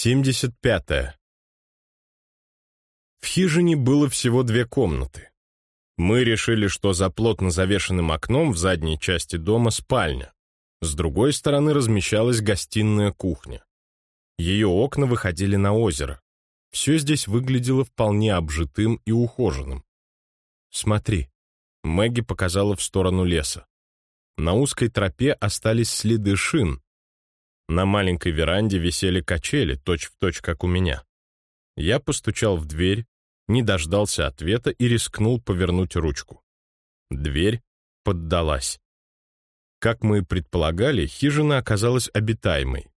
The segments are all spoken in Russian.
75. -е. В хижине было всего две комнаты. Мы решили, что за плотно завешенным окном в задней части дома спальня. С другой стороны размещалась гостиная кухня. Ее окна выходили на озеро. Все здесь выглядело вполне обжитым и ухоженным. «Смотри», — Мэгги показала в сторону леса. На узкой тропе остались следы шин, на маленькой веранде висели качели, точь-в-точь, точь, как у меня. Я постучал в дверь, не дождался ответа и рискнул повернуть ручку. Дверь поддалась. Как мы и предполагали, хижина оказалась обитаемой.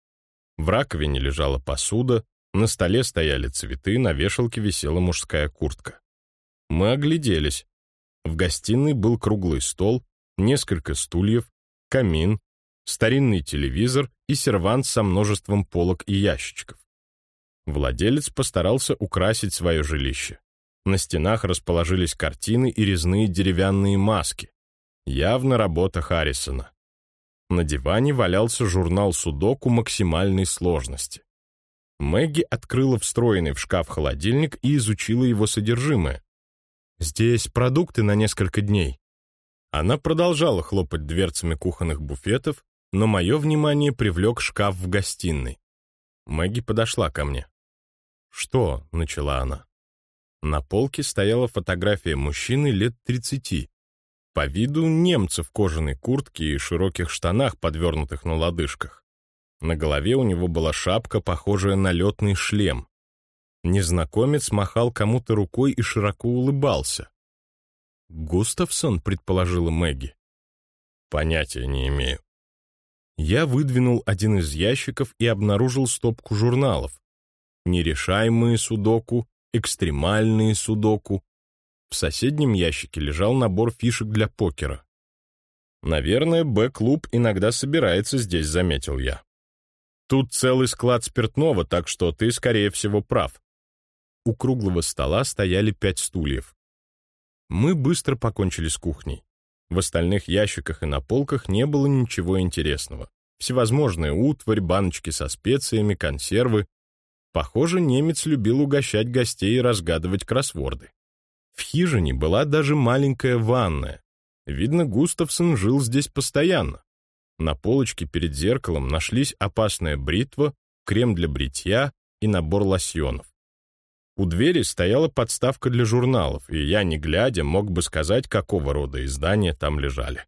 В раковине лежала посуда, на столе стояли цветы, на вешалке висела мужская куртка. Мы огляделись. В гостиной был круглый стол, несколько стульев, камин, старинный телевизор и сервант со множеством полок и ящичков. Владелец постарался украсить свое жилище. На стенах расположились картины и резные деревянные маски. Явно работа Харрисона. На диване валялся журнал судоку максимальной сложности. Мэгги открыла встроенный в шкаф холодильник и изучила его содержимое. «Здесь продукты на несколько дней». Она продолжала хлопать дверцами кухонных буфетов, но мое внимание привлек шкаф в гостиной. Мэгги подошла ко мне. «Что?» — начала она. На полке стояла фотография мужчины лет тридцати. По виду немца в кожаной куртке и широких штанах, подвернутых на лодыжках. На голове у него была шапка, похожая на летный шлем. Незнакомец махал кому-то рукой и широко улыбался. «Густавсон», — предположила Мэгги. «Понятия не имею». Я выдвинул один из ящиков и обнаружил стопку журналов. Нерешаемые судоку, экстремальные судоку. В соседнем ящике лежал набор фишек для покера. Наверное, Б-клуб иногда собирается здесь, заметил я. Тут целый склад спиртного, так что ты, скорее всего, прав. У круглого стола стояли пять стульев. Мы быстро покончили с кухней. В остальных ящиках и на полках не было ничего интересного. Всевозможные утварь, баночки со специями, консервы. Похоже, немец любил угощать гостей и разгадывать кроссворды. В хижине была даже маленькая ванная. Видно, Густавсон жил здесь постоянно. На полочке перед зеркалом нашлись опасная бритва, крем для бритья и набор лосьонов. У двери стояла подставка для журналов, и я, не глядя, мог бы сказать, какого рода издания там лежали.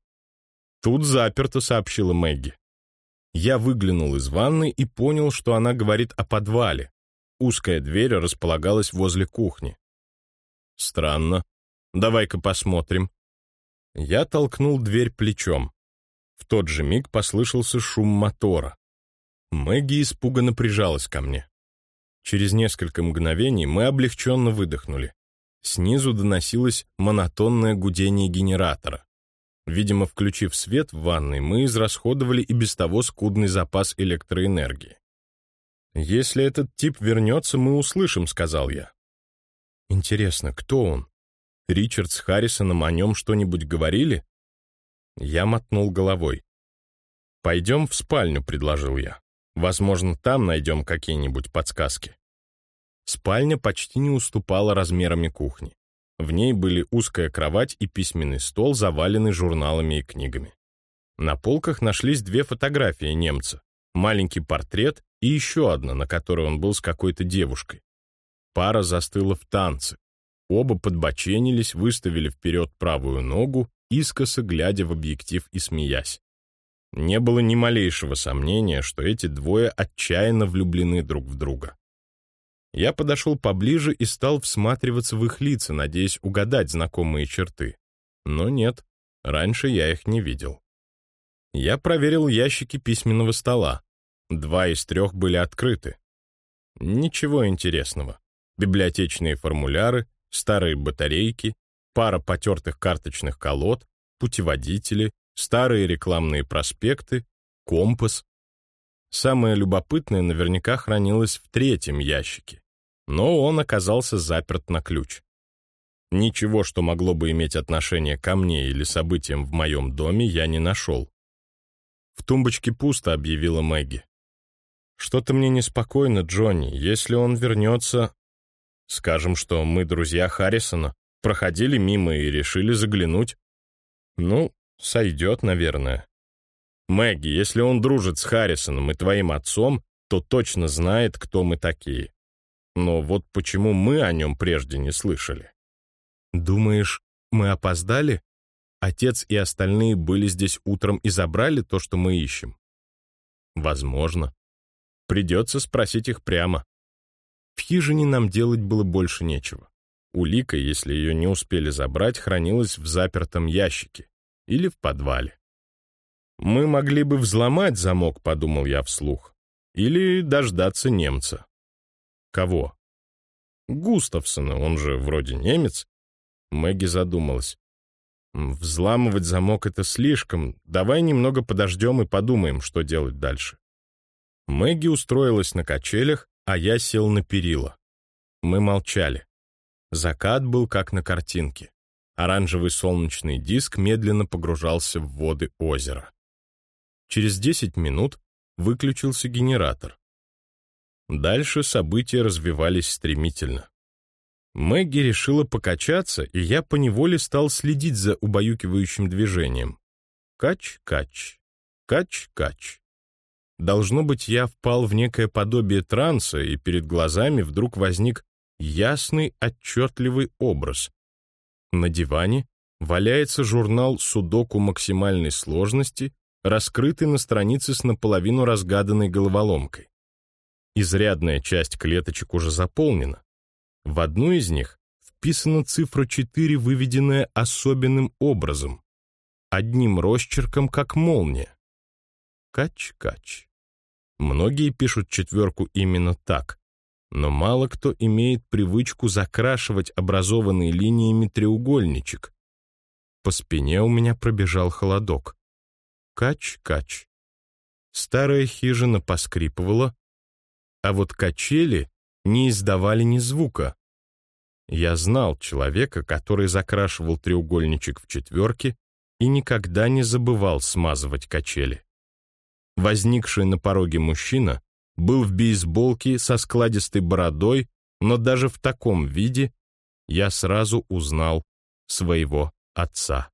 «Тут заперто», — сообщила Мэгги. Я выглянул из ванны и понял, что она говорит о подвале. Узкая дверь располагалась возле кухни. Странно. Давай-ка посмотрим. Я толкнул дверь плечом. В тот же миг послышался шум мотора. Мэгги испуганно прижалась ко мне. Через несколько мгновений мы облегченно выдохнули. Снизу доносилось монотонное гудение генератора. Видимо, включив свет в ванной, мы израсходовали и без того скудный запас электроэнергии. «Если этот тип вернется, мы услышим», — сказал я. «Интересно, кто он? Ричард с Харрисоном о нем что-нибудь говорили?» Я мотнул головой. «Пойдем в спальню», — предложил я. Возможно, там найдем какие-нибудь подсказки. Спальня почти не уступала размерами кухни. В ней были узкая кровать и письменный стол, заваленный журналами и книгами. На полках нашлись две фотографии немца, маленький портрет и еще одна, на которой он был с какой-то девушкой. Пара застыла в танце. Оба подбоченились, выставили вперед правую ногу, искоса глядя в объектив и смеясь. Не было ни малейшего сомнения, что эти двое отчаянно влюблены друг в друга. Я подошел поближе и стал всматриваться в их лица, надеясь угадать знакомые черты. Но нет, раньше я их не видел. Я проверил ящики письменного стола. Два из трех были открыты. Ничего интересного. Библиотечные формуляры, старые батарейки, пара потертых карточных колод, путеводители, старые рекламные проспекты, компас. Самое любопытное наверняка хранилось в третьем ящике, но он оказался заперт на ключ. Ничего, что могло бы иметь отношение ко мне или событиям в моем доме, я не нашел. «В тумбочке пусто», — объявила Мэгги. Что-то мне неспокойно, Джонни. Если он вернется... Скажем, что мы друзья Харрисона, проходили мимо и решили заглянуть. Ну, сойдет, наверное. Мэгги, если он дружит с Харрисоном и твоим отцом, то точно знает, кто мы такие. Но вот почему мы о нем прежде не слышали? Думаешь, мы опоздали? Отец и остальные были здесь утром и забрали то, что мы ищем? Возможно. Придется спросить их прямо. В хижине нам делать было больше нечего. Улика, если ее не успели забрать, хранилась в запертом ящике или в подвале. Мы могли бы взломать замок, подумал я вслух, или дождаться немца. Кого? Густавсона, он же вроде немец. Мэгги задумалась. Взламывать замок — это слишком. Давай немного подождем и подумаем, что делать дальше. Мэгги устроилась на качелях, а я сел на перила. Мы молчали. Закат был как на картинке. Оранжевый солнечный диск медленно погружался в воды озера. Через 10 минут выключился генератор. Дальше события развивались стремительно. Мэгги решила покачаться, и я поневоле стал следить за убаюкивающим движением. Кач-кач, кач-кач. Должно быть, я впал в некое подобие транса, и перед глазами вдруг возник ясный, отчетливый образ. На диване валяется журнал «Судоку максимальной сложности», раскрытый на странице с наполовину разгаданной головоломкой. Изрядная часть клеточек уже заполнена. В одну из них вписана цифра 4, выведенная особенным образом, одним росчерком, как молния. Кач-кач. Многие пишут четверку именно так, но мало кто имеет привычку закрашивать образованный линиями треугольничек. По спине у меня пробежал холодок. Кач-кач. Старая хижина поскрипывала, а вот качели не издавали ни звука. Я знал человека, который закрашивал треугольничек в четверке и никогда не забывал смазывать качели. Возникший на пороге мужчина был в бейсболке со складистой бородой, но даже в таком виде я сразу узнал своего отца.